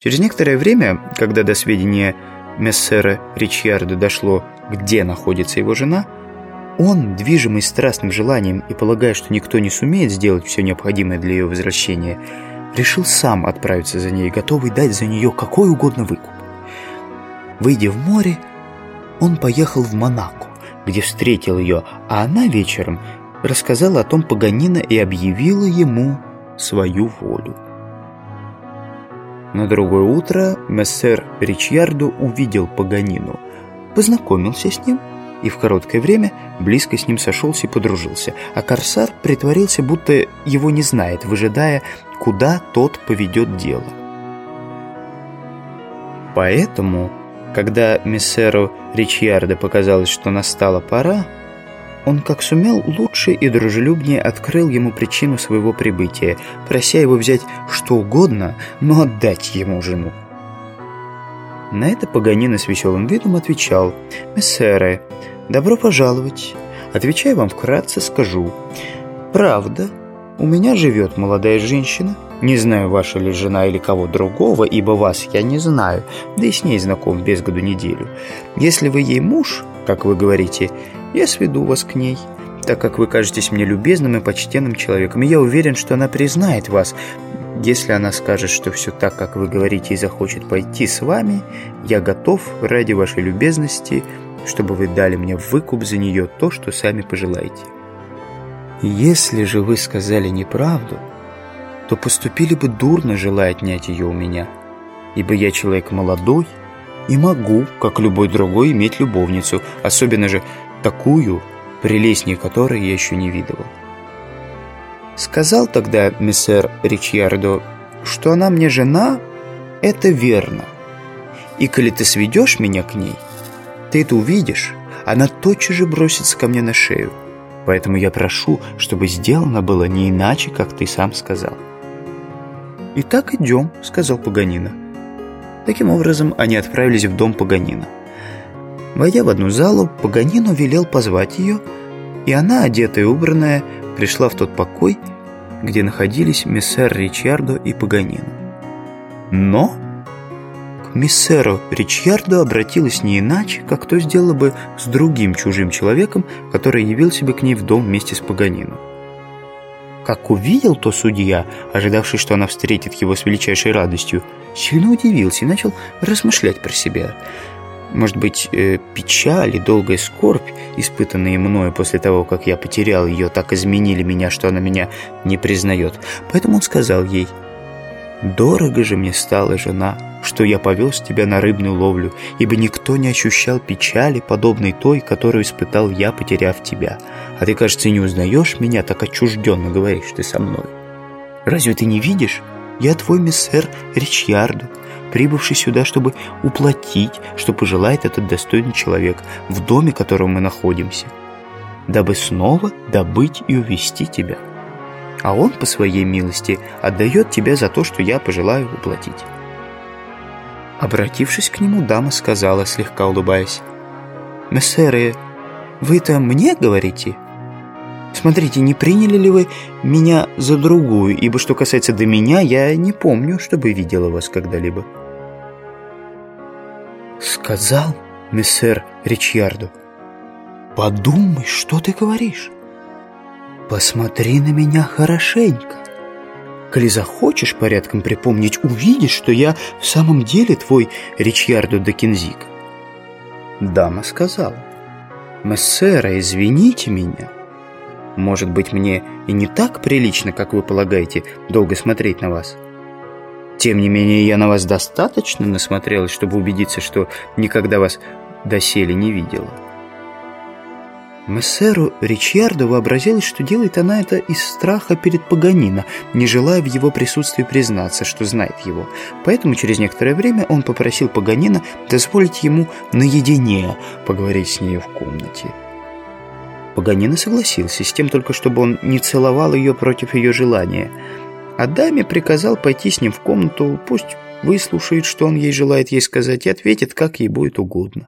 Через некоторое время, когда до сведения мессера Ричьярда дошло, где находится его жена, он, движимый страстным желанием и полагая, что никто не сумеет сделать все необходимое для ее возвращения, решил сам отправиться за ней, готовый дать за нее какой угодно выкуп. Выйдя в море, он поехал в Монако, где встретил ее, а она вечером рассказала о том Паганина и объявила ему свою волю. На другое утро мессер Ричьярдо увидел Паганину, познакомился с ним и в короткое время близко с ним сошелся и подружился, а Корсар притворился, будто его не знает, выжидая, куда тот поведет дело. Поэтому, когда мессеру Ричьярдо показалось, что настала пора, он, как сумел, лучше и дружелюбнее открыл ему причину своего прибытия, прося его взять что угодно, но отдать ему жену. На это Паганина с веселым видом отвечал «Мессере, добро пожаловать. Отвечаю вам вкратце, скажу. Правда, у меня живет молодая женщина. Не знаю, ваша ли жена или кого другого, ибо вас я не знаю, да и с ней знаком без году неделю. Если вы ей муж, как вы говорите, я сведу вас к ней, так как вы кажетесь мне любезным и почтенным человеком, и я уверен, что она признает вас. Если она скажет, что все так, как вы говорите, и захочет пойти с вами, я готов ради вашей любезности, чтобы вы дали мне выкуп за нее то, что сами пожелаете. Если же вы сказали неправду, то поступили бы дурно, желая отнять ее у меня, ибо я человек молодой и могу, как любой другой, иметь любовницу, особенно же такую, прелестнее которой я еще не видывал. Сказал тогда мессер Ричьярдо, что она мне жена, это верно. И коли ты сведешь меня к ней, ты это увидишь, она тотчас же бросится ко мне на шею. Поэтому я прошу, чтобы сделано было не иначе, как ты сам сказал. «Итак, идем», — сказал Паганина. Таким образом, они отправились в дом Паганина. Войдя в одну залу, Паганину велел позвать ее, и она, одетая и убранная, пришла в тот покой, где находились мессер Ричардо и Паганину. Но к мессеру Ричардо обратилась не иначе, как то сделала бы с другим чужим человеком, который явил себе к ней в дом вместе с Паганино. Как увидел то судья, ожидавший, что она встретит его с величайшей радостью, сильно удивился и начал размышлять про себя – может быть, э, печаль и долгая скорбь, испытанные мною после того, как я потерял ее, так изменили меня, что она меня не признает. Поэтому он сказал ей, «Дорого же мне стала жена, что я повез тебя на рыбную ловлю, ибо никто не ощущал печали, подобной той, которую испытал я, потеряв тебя. А ты, кажется, не узнаешь меня, так отчужденно говоришь ты со мной. Разве ты не видишь? Я твой мессер Ричьярду, прибывший сюда, чтобы уплатить, что пожелает этот достойный человек в доме, в котором мы находимся, дабы снова добыть и увести тебя. А он, по своей милости, отдает тебя за то, что я пожелаю уплатить». Обратившись к нему, дама сказала, слегка улыбаясь, «Мессеры, вы-то мне говорите?» Смотрите, не приняли ли вы меня за другую, ибо что касается до меня, я не помню, чтобы видела вас когда-либо. Сказал мессер Ричьярду. Подумай, что ты говоришь. Посмотри на меня хорошенько. Коли захочешь порядком припомнить, увидишь, что я в самом деле твой Ричьярдо де Кинзик. Дама сказала. Мессера, извините меня. Может быть, мне и не так прилично, как вы полагаете, долго смотреть на вас? Тем не менее, я на вас достаточно насмотрелась, чтобы убедиться, что никогда вас доселе не видела. Мессеру Ричьярдо вообразилось, что делает она это из страха перед Паганино, не желая в его присутствии признаться, что знает его. Поэтому через некоторое время он попросил Паганино дозволить ему наедине поговорить с ней в комнате. Паганина согласился с тем только, чтобы он не целовал ее против ее желания. А даме приказал пойти с ним в комнату, пусть выслушает, что он ей желает ей сказать, и ответит, как ей будет угодно.